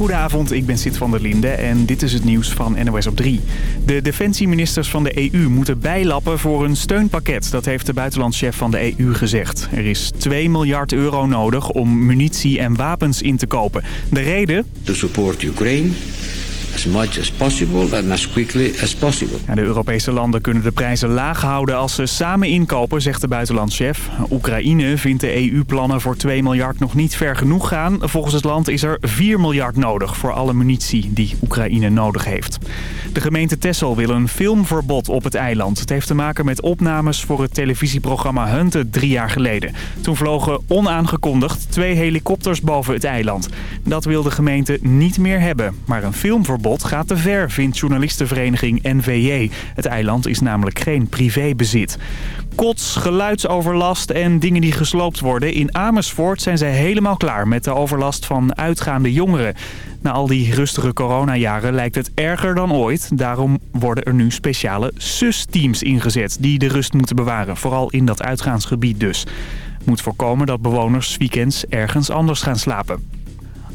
Goedenavond, ik ben Sid van der Linde en dit is het nieuws van NOS op 3. De defensieministers van de EU moeten bijlappen voor een steunpakket. Dat heeft de buitenlandschef van de EU gezegd. Er is 2 miljard euro nodig om munitie en wapens in te kopen. De reden? To support Ukraine as much as possible and as quickly as possible. de Europese landen kunnen de prijzen laag houden als ze samen inkopen, zegt de buitenlandschef. Oekraïne vindt de EU-plannen voor 2 miljard nog niet ver genoeg gaan. Volgens het land is er 4 miljard nodig voor alle munitie die Oekraïne nodig heeft. De gemeente Texel wil een filmverbod op het eiland. Het heeft te maken met opnames voor het televisieprogramma Hunted drie jaar geleden. Toen vlogen onaangekondigd twee helikopters boven het eiland. Dat wil de gemeente niet meer hebben. Maar een filmverbod gaat te ver, vindt journalistenvereniging NVJ. Het eiland is namelijk geen privébezit. Kots, geluidsoverlast en dingen die gesloopt worden. In Amersfoort zijn ze helemaal klaar met de overlast van uitgaande jongeren. Na al die rustige coronajaren lijkt het erger dan ooit. Daarom worden er nu speciale SUS-teams ingezet die de rust moeten bewaren. Vooral in dat uitgaansgebied dus. Moet voorkomen dat bewoners weekends ergens anders gaan slapen.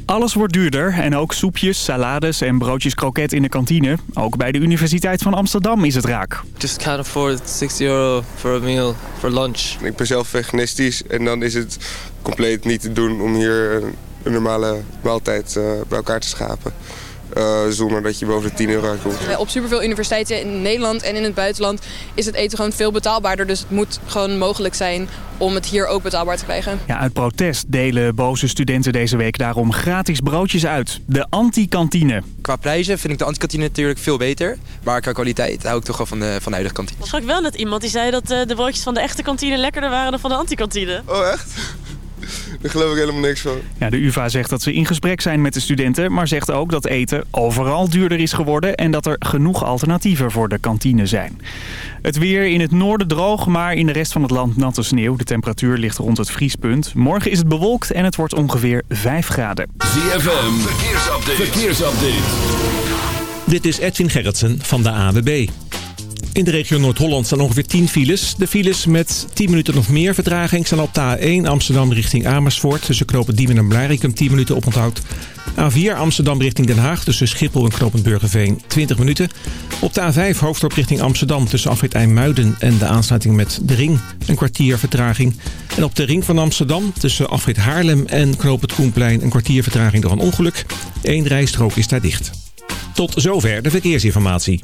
Alles wordt duurder en ook soepjes, salades en broodjes kroket in de kantine. Ook bij de Universiteit van Amsterdam is het raak. Just can't afford 60 euro for a meal for lunch. Ik ben zelf veganistisch en dan is het compleet niet te doen om hier een normale maaltijd eh, bij elkaar te schapen. Uh, zonder dat je boven de 10 euro uitkomt. Op superveel universiteiten in Nederland en in het buitenland is het eten gewoon veel betaalbaarder. Dus het moet gewoon mogelijk zijn om het hier ook betaalbaar te krijgen. Ja, uit protest delen boze studenten deze week daarom gratis broodjes uit. De anti-kantine. Qua prijzen vind ik de anti-kantine natuurlijk veel beter. Maar qua kwaliteit hou ik toch wel van de, van de huidige kantine. Ik sprak wel net iemand die zei dat eh, de broodjes van de echte kantine lekkerder waren dan van de anti-kantine. Oh echt? Daar geloof ik helemaal niks van. Ja, de UvA zegt dat ze in gesprek zijn met de studenten... maar zegt ook dat eten overal duurder is geworden... en dat er genoeg alternatieven voor de kantine zijn. Het weer in het noorden droog, maar in de rest van het land natte sneeuw. De temperatuur ligt rond het vriespunt. Morgen is het bewolkt en het wordt ongeveer 5 graden. ZFM, verkeersupdate. verkeersupdate. Dit is Edwin Gerritsen van de AWB. In de regio Noord-Holland staan ongeveer 10 files. De files met 10 minuten of meer vertraging staan op de A1 Amsterdam richting Amersfoort. Tussen knopen Diemen en Blarikum 10 minuten op onthoud. A4 Amsterdam richting Den Haag tussen Schiphol en knooppunt Burgerveen 20 minuten. Op de A5 hoofddorp richting Amsterdam tussen afrit IJmuiden en de aansluiting met de ring een kwartier vertraging. En op de ring van Amsterdam tussen afrit Haarlem en knooppunt Koenplein een kwartier vertraging door een ongeluk. Eén rijstrook is daar dicht. Tot zover de verkeersinformatie.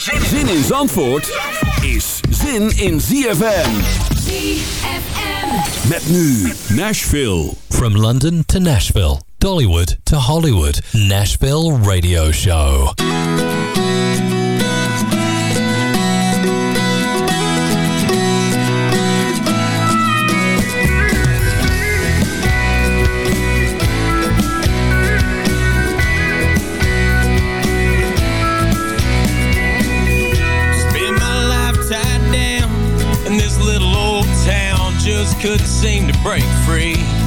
Zin in Zandvoort is zin in ZFM. ZFM. Met nu Nashville. From London to Nashville, Dollywood to Hollywood, Nashville Radio Show. Couldn't seem to break free.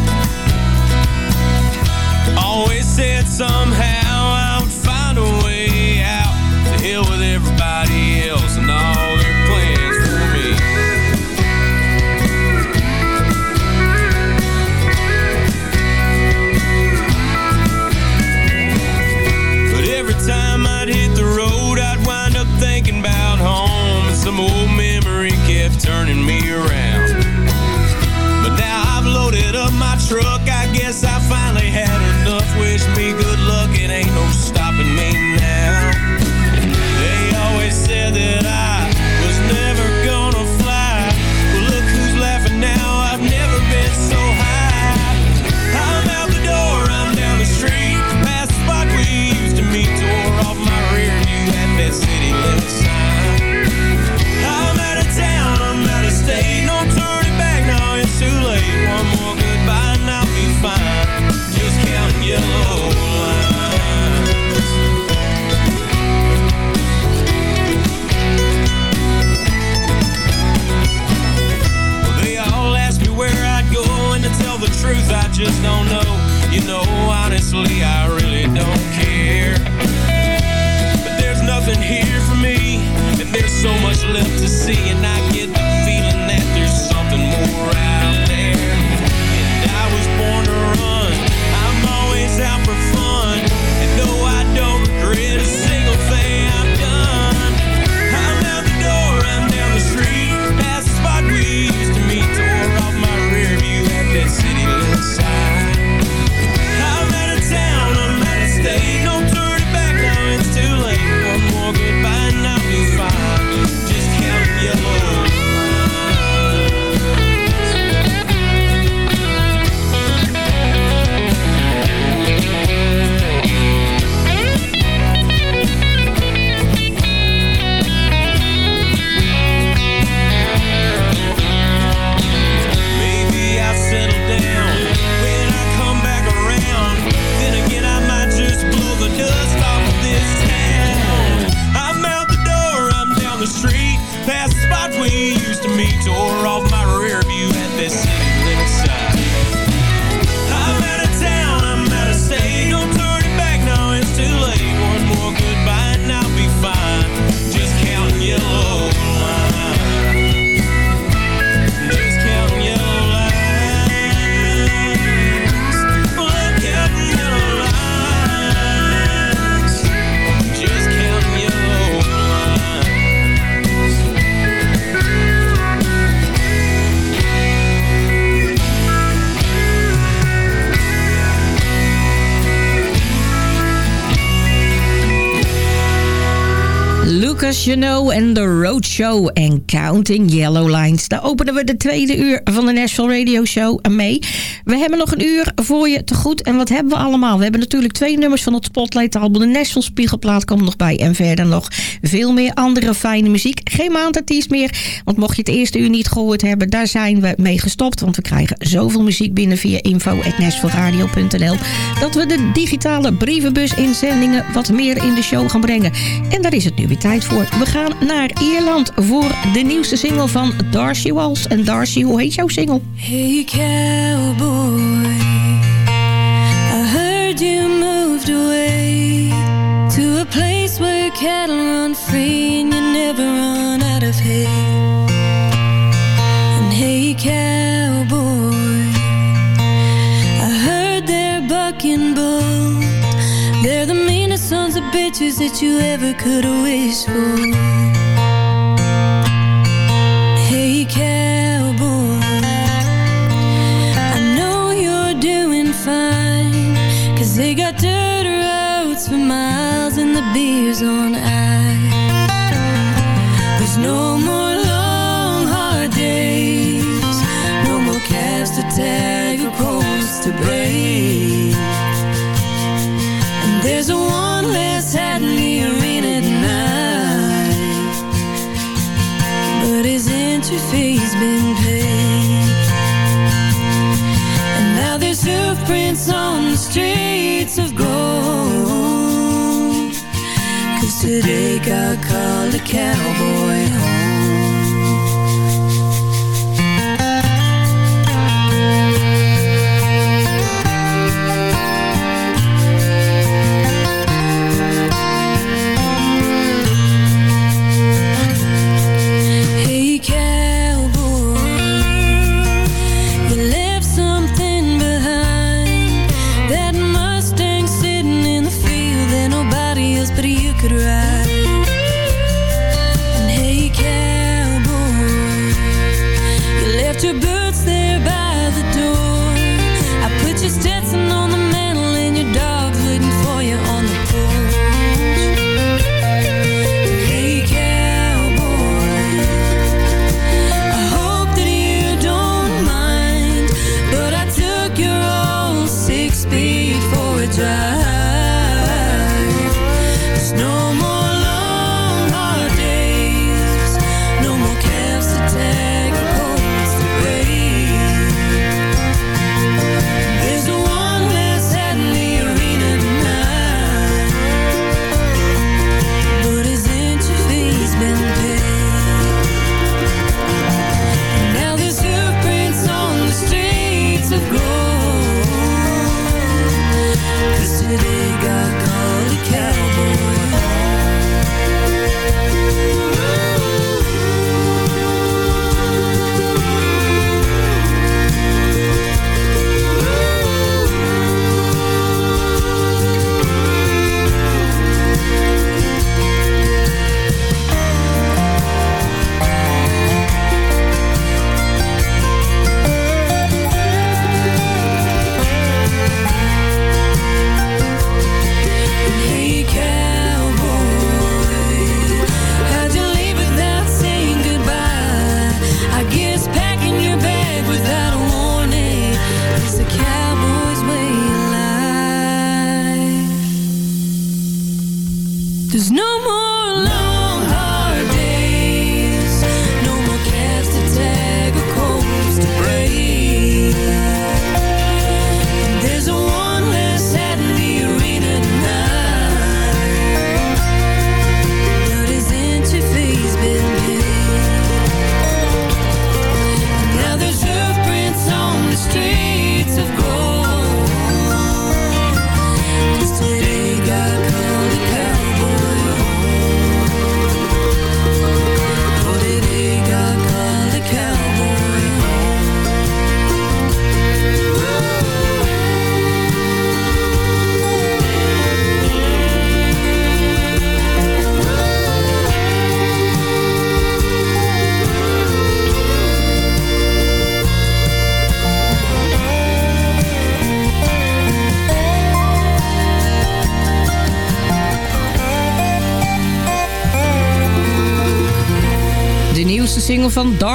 Roadshow en Counting Yellow Lines. Daar openen we de tweede uur van de Nashville Radio Show mee. We hebben nog een uur voor je te goed. En wat hebben we allemaal? We hebben natuurlijk twee nummers van het Spotlight album. De Nashville Spiegelplaat komt nog bij. En verder nog veel meer andere fijne muziek. Geen maandartiest meer. Want mocht je het eerste uur niet gehoord hebben, daar zijn we mee gestopt. Want we krijgen zoveel muziek binnen via info.nashvilleradio.nl dat we de digitale brievenbus inzendingen wat meer in de show gaan brengen. En daar is het nu weer tijd voor. We gaan naar Ierland voor de nieuwste single van Darcy Walsh. En Darcy, hoe heet jouw single? Hey cowboy, I heard you moved away to a place where cattle run free and you never run out of hay. And hey cowboy, I heard they're bucking bold. They're the meanest sons of bitches that you ever could have wished for. For miles and the beer's on ice There's no more today God called a cowboy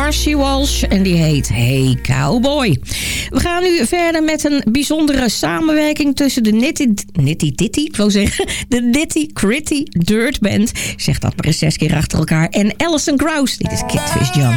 Marcy Walsh en die heet Hey Cowboy. We gaan nu verder met een bijzondere samenwerking tussen de Nitty... Nitty Ditty, ik zeggen. De Nitty Critty Dirt Band. Zeg dat maar eens zes keer achter elkaar. En Alison Krauss. Dit is Kidfish John.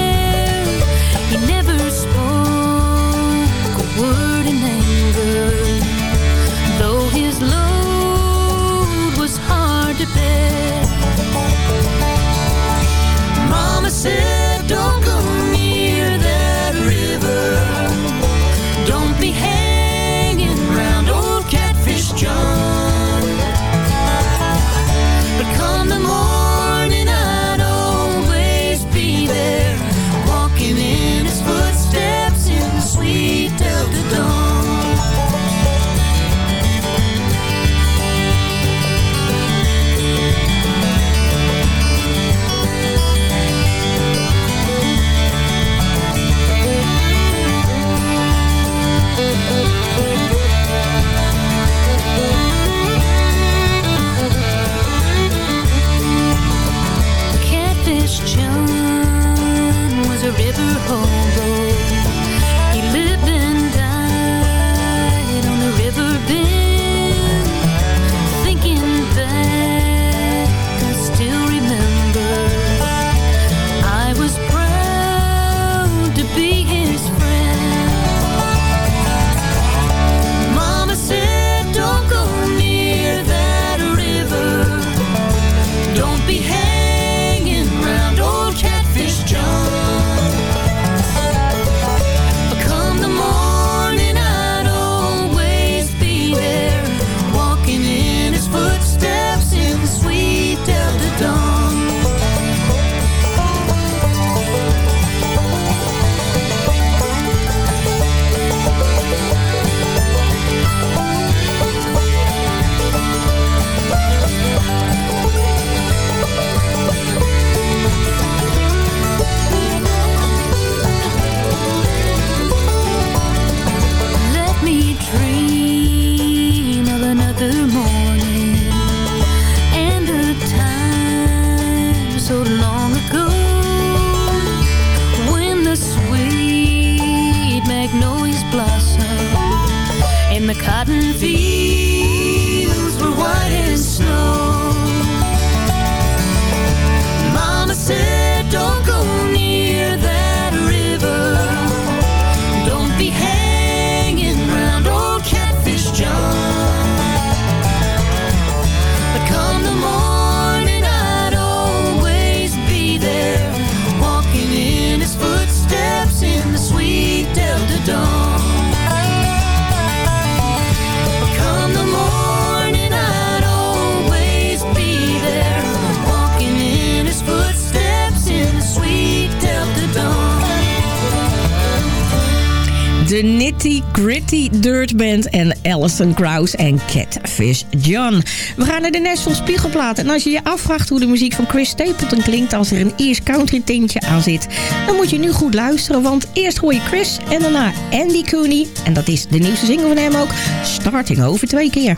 Jonathan en Catfish John. We gaan naar de Nashville Spiegelplaat. En als je je afvraagt hoe de muziek van Chris Stapleton klinkt... als er een Eerst country tintje aan zit... dan moet je nu goed luisteren, want eerst hoor je Chris... en daarna Andy Cooney. En dat is de nieuwste single van hem ook. Starting over twee keer.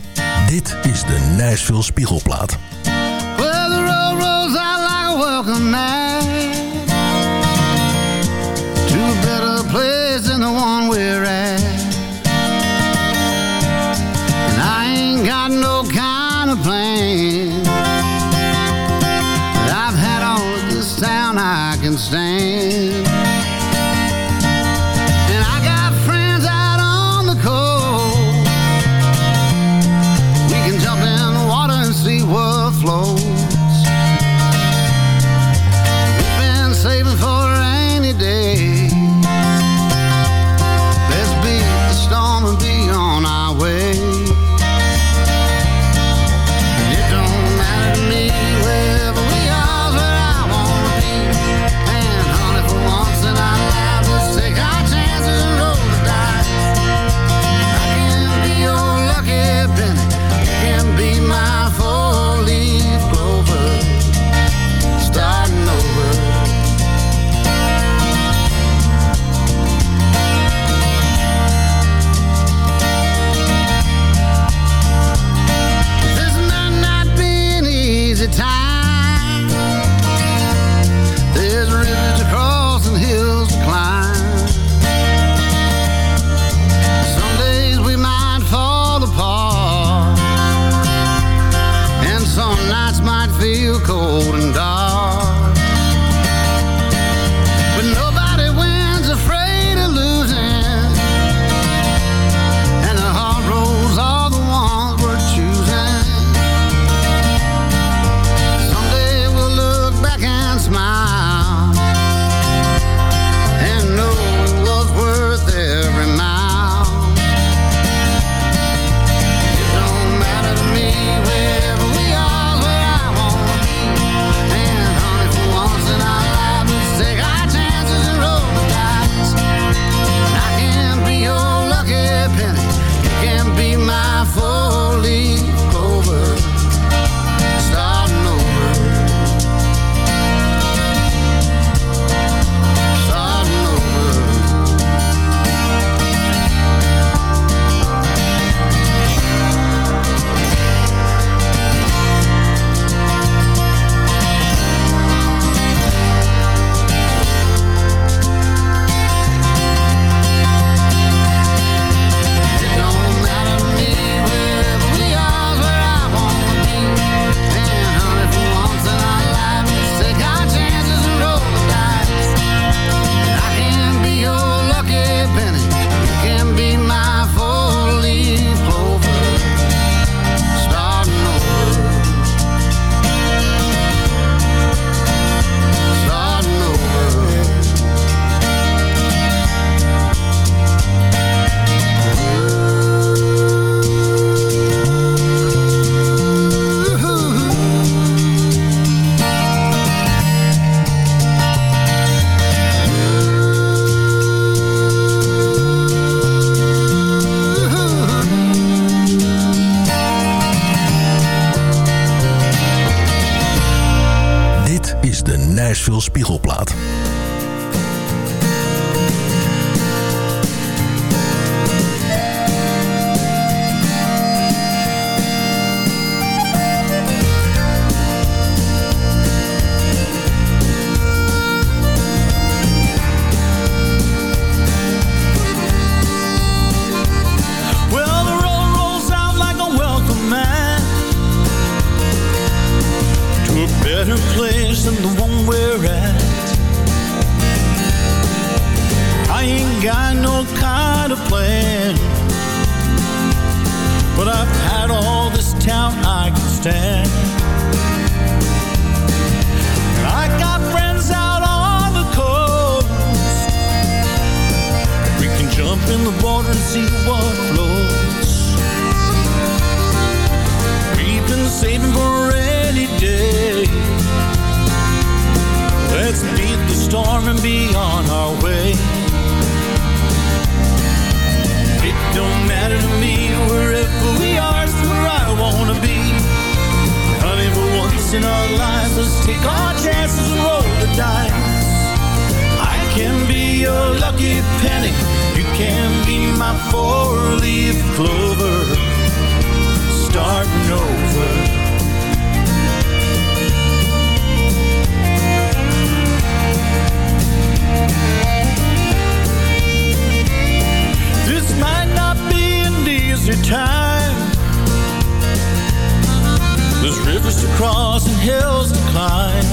Dit is de Nashville Spiegelplaat. Well, the road rolls out like a welcome. place than the one we're at. I ain't got no kind of plan But I've had all this town I can stand. I got friends out on the coast. We can jump in the water and see what flows We've been saving for any day Let's beat the storm and be on our way. It don't matter to me wherever we are, it's where I wanna be. Honey, for once in our lives, let's take our chances and roll the dice. I can be your lucky penny, you can be my four-leaf clover. Starting over. Rivers to cross and hills to climb.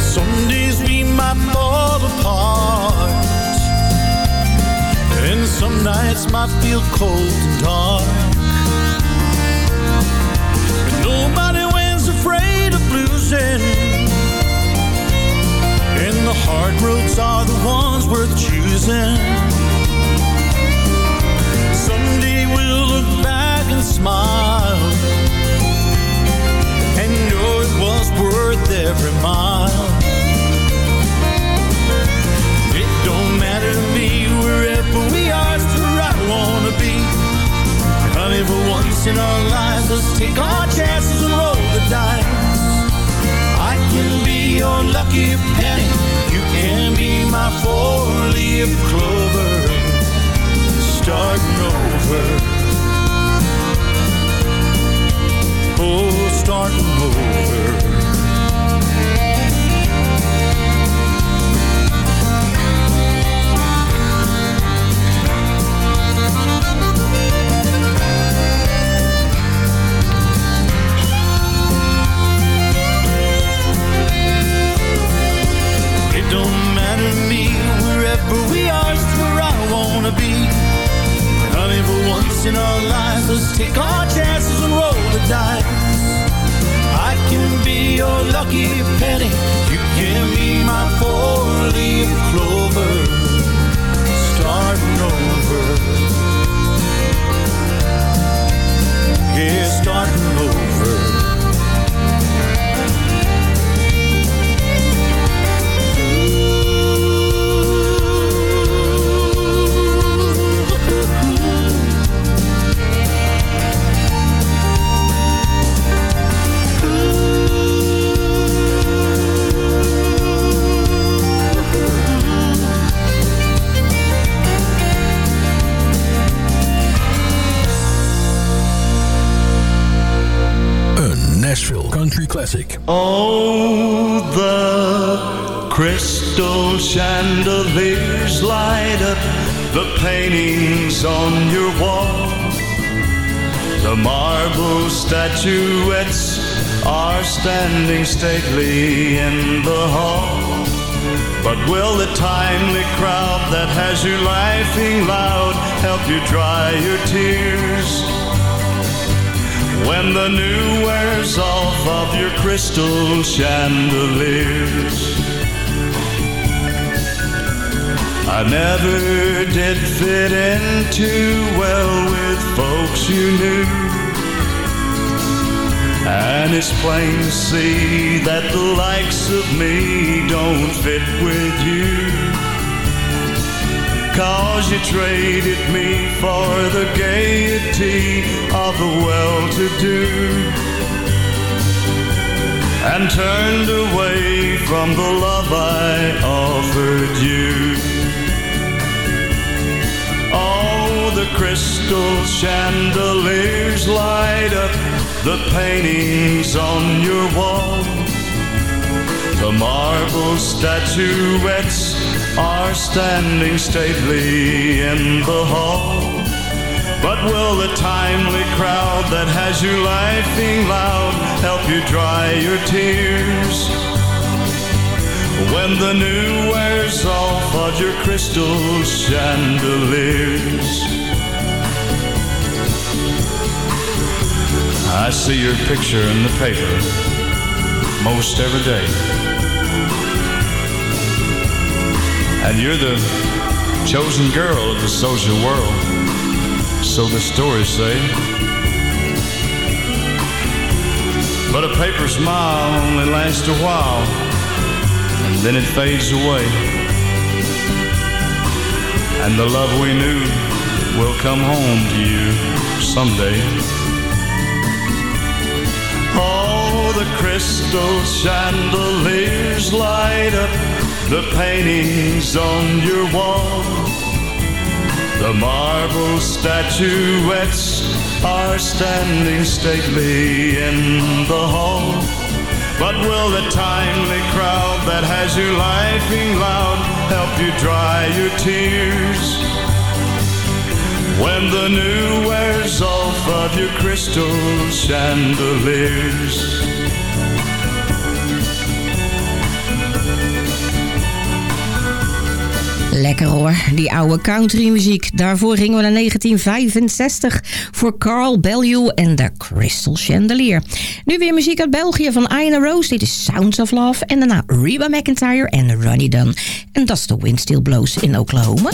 Some days we might fall apart. And some nights might feel cold and dark. But nobody wins afraid of losing. And the hard roads are the ones worth choosing. Smile and know it was worth every mile. It don't matter to me wherever we are, it's where I wanna be. Honey, for once in our lives, let's take our chances and roll the dice. I can be your lucky penny. You can be my four-leaf clover. Starting over. heart and hold up the paintings on your wall. The marble statuettes are standing stately in the hall. But will the timely crowd that has you laughing loud help you dry your tears? When the new wears off of your crystal chandeliers I never did fit in too well with folks you knew. And it's plain to see that the likes of me don't fit with you. Cause you traded me for the gaiety of the well-to-do. And turned away from the love I offered you the crystal chandeliers light up the paintings on your wall The marble statuettes are standing stately in the hall. But will the timely crowd that has you laughing loud help you dry your tears? When the new wears off of your crystal chandeliers. I see your picture in the paper most every day. And you're the chosen girl of the social world, so the stories say. But a paper smile only lasts a while, and then it fades away. And the love we knew will come home to you someday. Crystal chandeliers light up the paintings on your wall. The marble statuettes are standing stately in the hall. But will the timely crowd that has you laughing loud help you dry your tears? When the new wears off of your crystal chandeliers. Lekker hoor, die oude countrymuziek. Daarvoor gingen we naar 1965 voor Carl Bellew en de Crystal Chandelier. Nu weer muziek uit België van Ina Rose. Dit is Sounds of Love. En daarna Reba McIntyre en Ronnie Dunn. En dat is de Wind Still Blows in Oklahoma.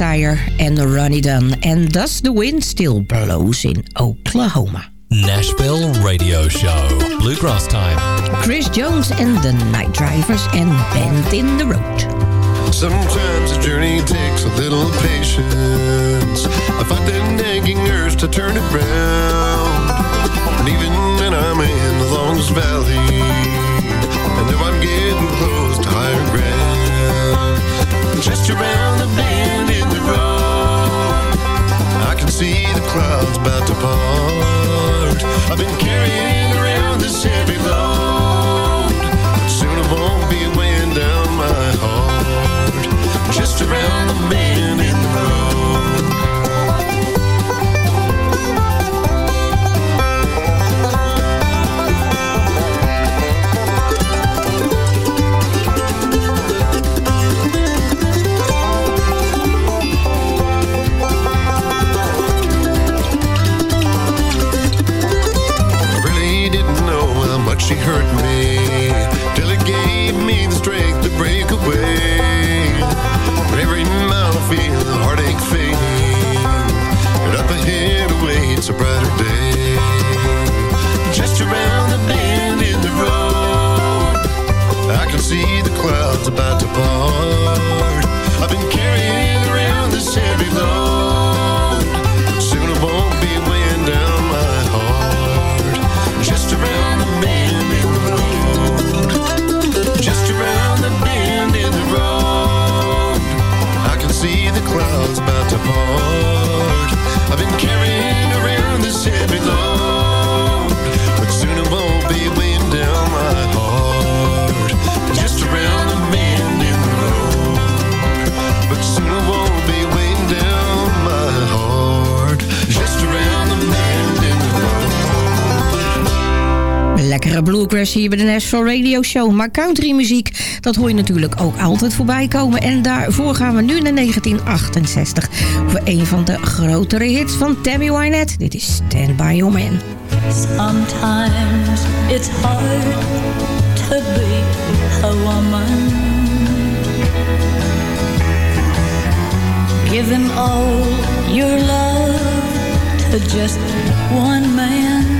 McIntyre en Ronnie Dunn. And Does the Wind Still Blows in Oklahoma? Nashville Radio Show. Bluegrass Time. Chris Jones and the Night Drivers and Bend in the Road. Sometimes the journey takes a little patience. I find that nagging urge to turn it round. And even when I'm in the longest valley, I know I'm getting close to higher ground just around the bend in the road. I can see the clouds about to part. I've been carrying around this heavy load. Lekkere bluegrass hier bij de Nashville Radio Show. Maar countrymuziek, dat hoor je natuurlijk ook altijd voorbij komen. En daarvoor gaan we nu naar 1968. Voor een van de grotere hits van Tammy Wynette. Dit is Stand By Your Man. Sometimes it's hard to be a woman. Give all your love to just one man.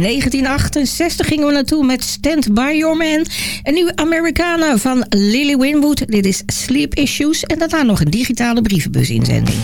1968 gingen we naartoe met Stand By Your Man. Een nieuwe Americana van Lily Winwood. Dit is Sleep Issues. En daarna nog een digitale brievenbusinzending.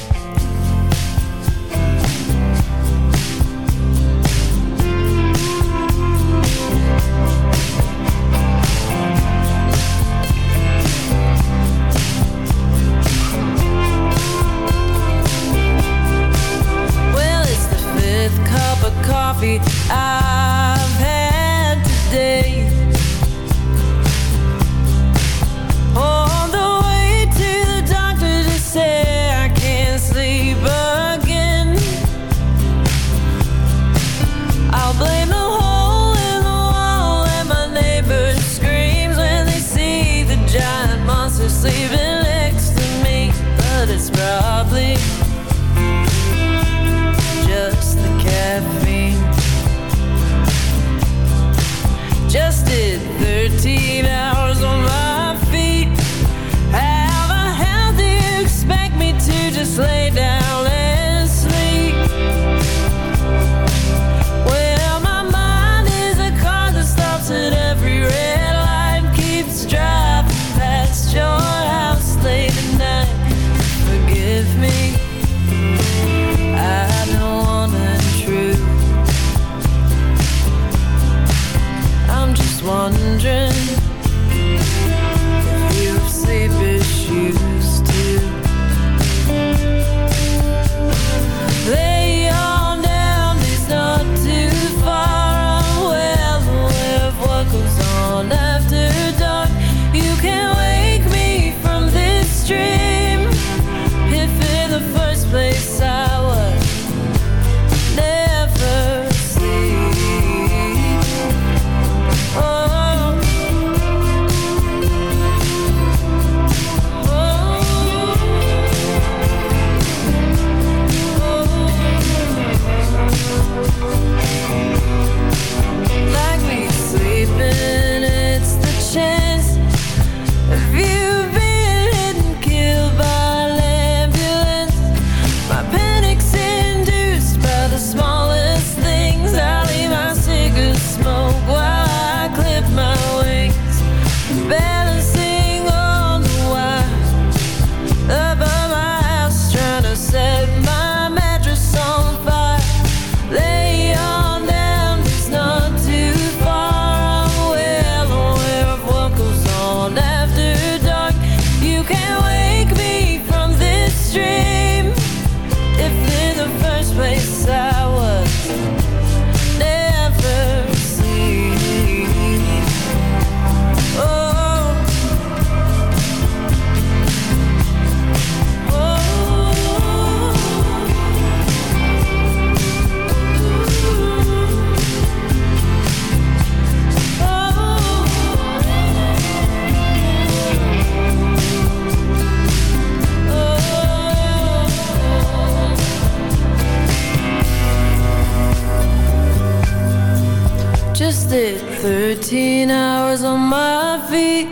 13 hours on my feet.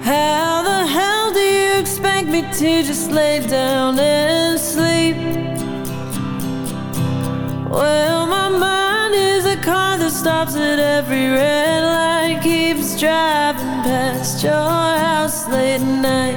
How the hell do you expect me to just lay down and sleep? Well, my mind is a car that stops at every red light, keeps driving past your house late at night.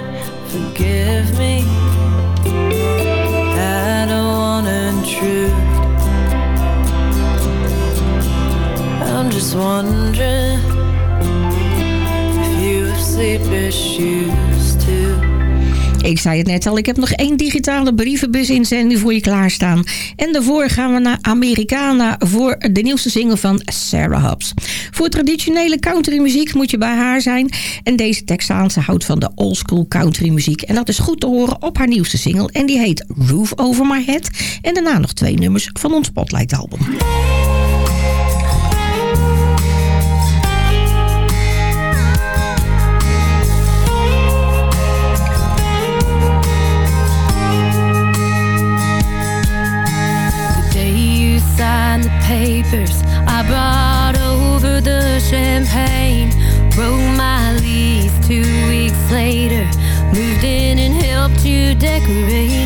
Ik zei het net al, ik heb nog één digitale brievenbus inzending voor je klaarstaan. En daarvoor gaan we naar Americana voor de nieuwste single van Sarah Hobbs. Voor traditionele countrymuziek moet je bij haar zijn. En deze Texaanse houdt van de oldschool countrymuziek. En dat is goed te horen op haar nieuwste single. En die heet Roof Over My Head. En daarna nog twee nummers van ons Spotlight album. Papers, I brought over the champagne. Wrote my lease two weeks later, moved in and helped you decorate.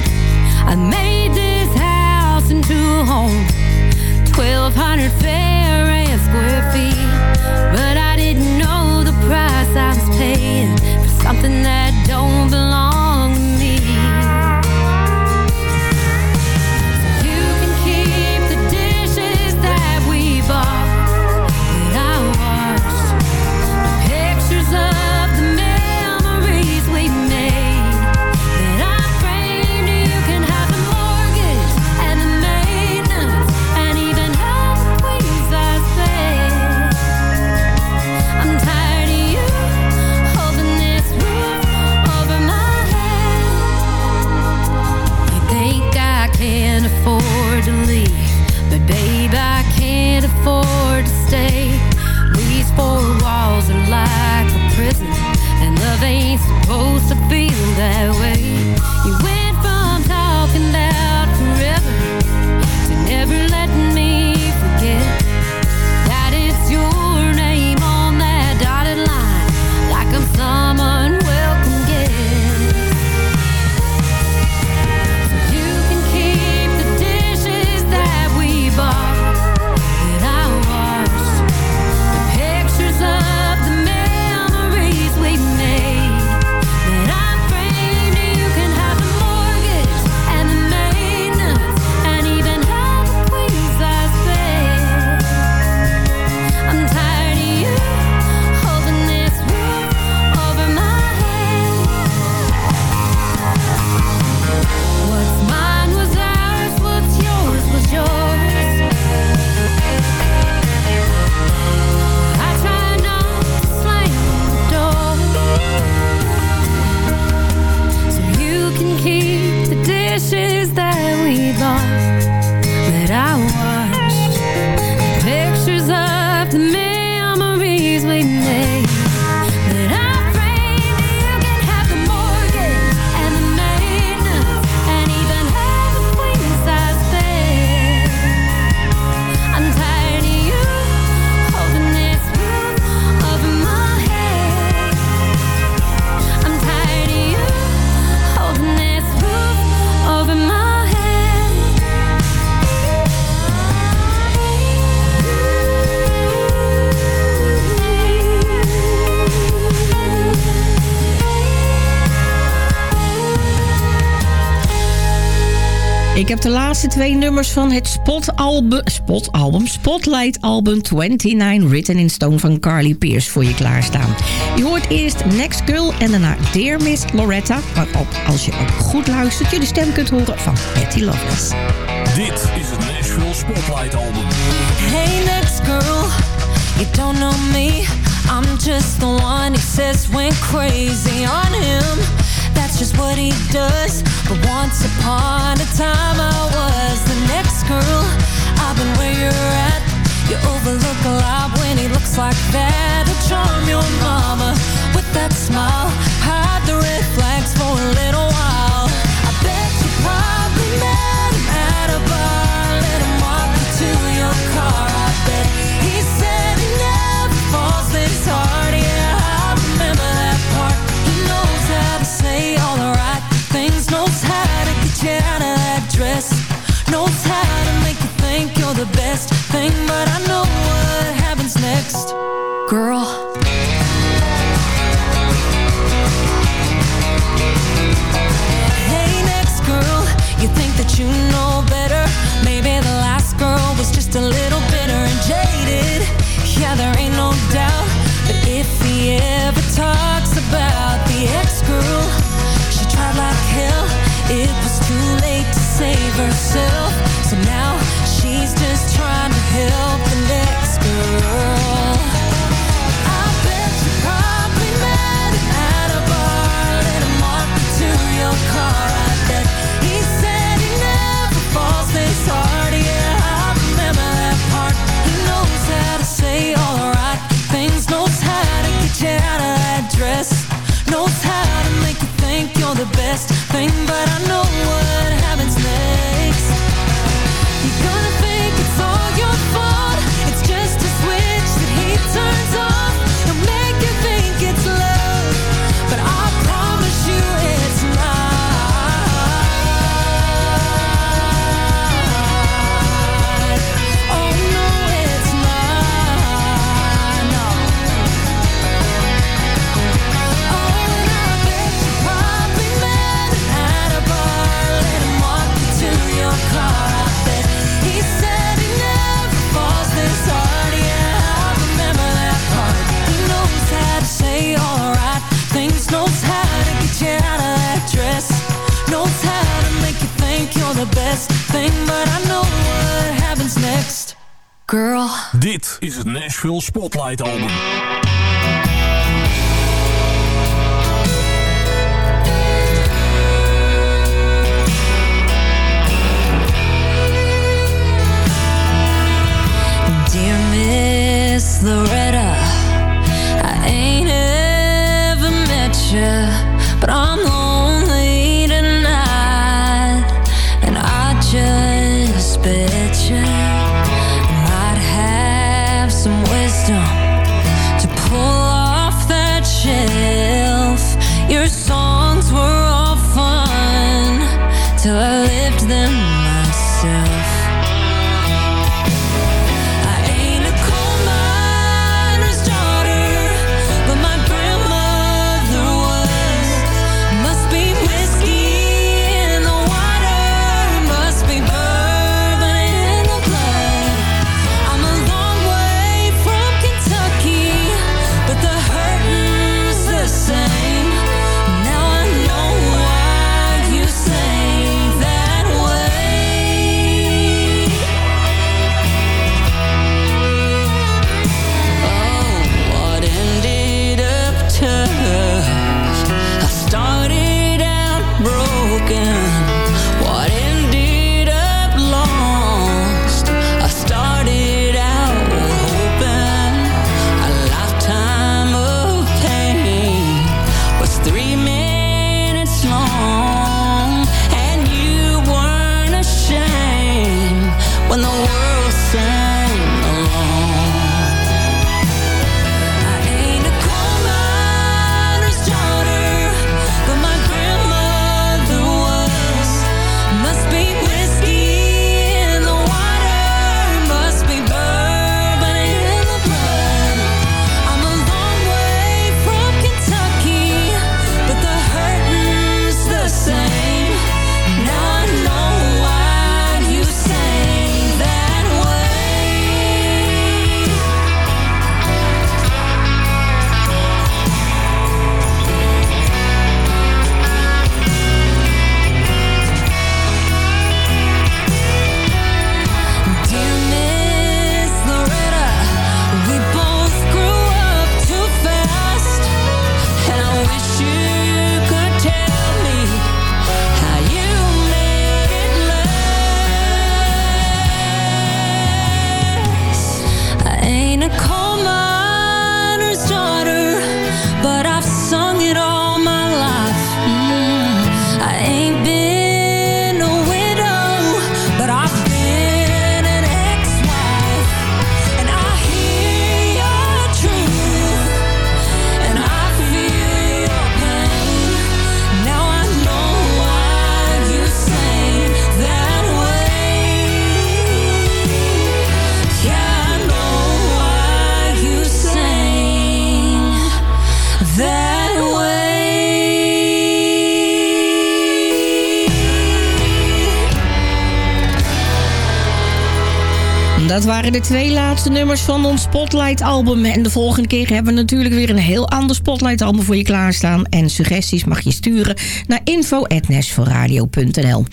Heb de laatste twee nummers van het Spot-album, Spot-album, Spotlight-album 29 Written in Stone van Carly Pierce voor je klaarstaan. Je hoort eerst Next Girl en daarna Dear Miss Loretta, waarop als je ook goed luistert je de stem kunt horen van Patty Loveless. Dit is het Nashville Spotlight Album. Hey next girl, you don't know me I'm just the one he says went crazy on him That's just what he does. But once upon a time I was the next girl. I've been where you're at. You overlook a lot when he looks like that. He'll charm your mama with that smile. Hide the red flags for a little while. I bet you probably met him at a bar. Let him walk you to your car the best thing But I know what happens next. Girl. Hey next girl You think that you know better? girl. Dit is het Nashville Spotlight Album. Dear Miss Loretta, I ain't ever met you, but I'm Waren de twee laatste nummers van ons Spotlight-album. En de volgende keer hebben we natuurlijk weer een heel ander Spotlight-album voor je klaarstaan. En suggesties mag je sturen naar info.nashvilleradio.nl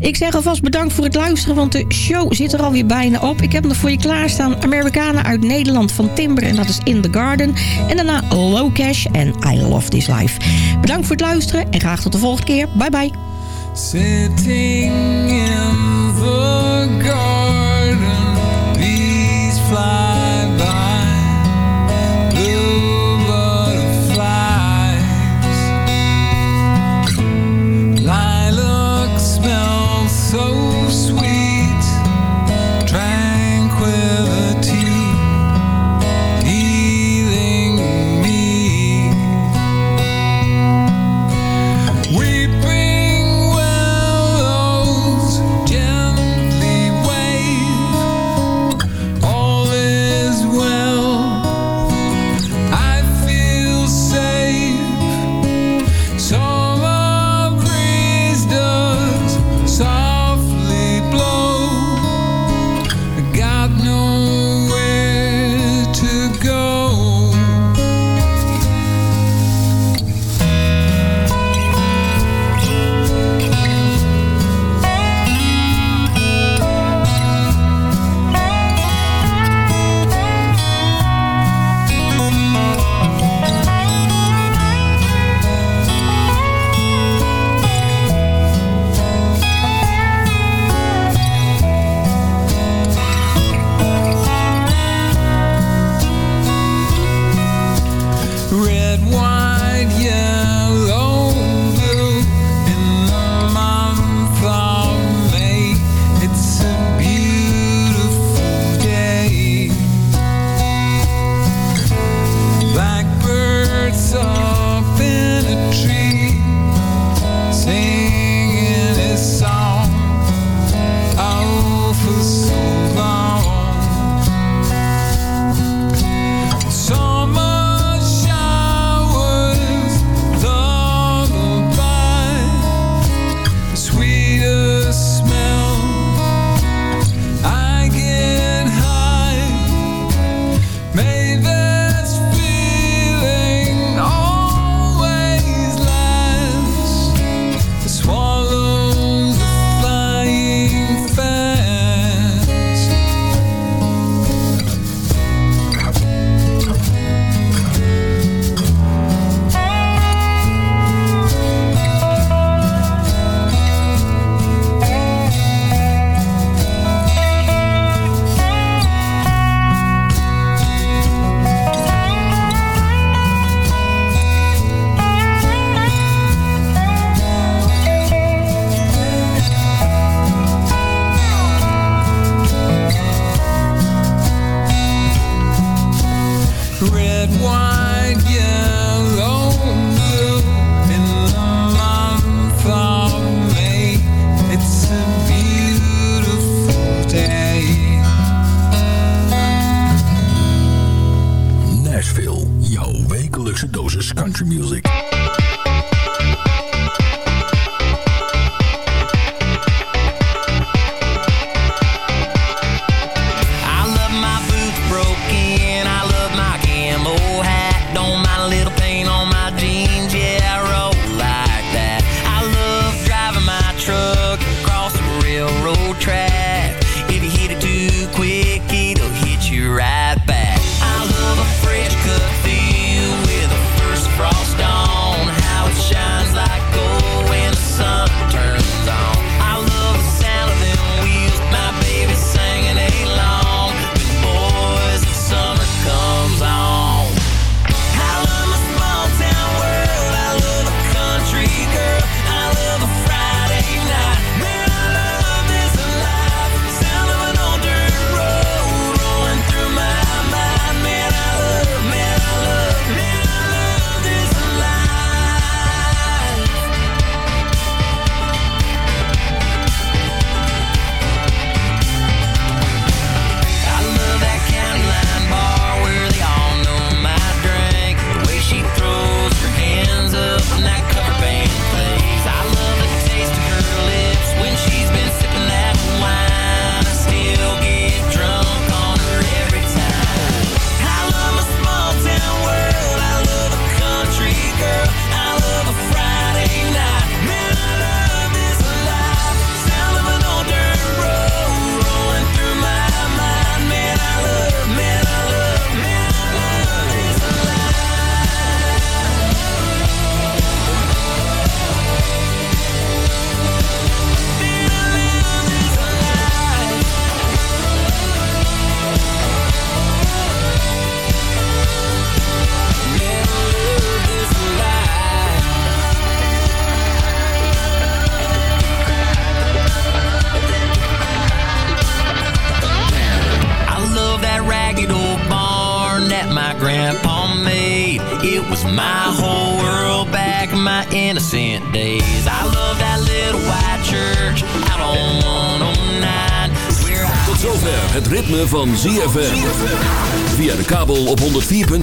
Ik zeg alvast bedankt voor het luisteren, want de show zit er alweer bijna op. Ik heb nog voor je klaarstaan Americana uit Nederland van Timber. En dat is In The Garden. En daarna Low Cash en I Love This Life. Bedankt voor het luisteren en graag tot de volgende keer. Bye bye.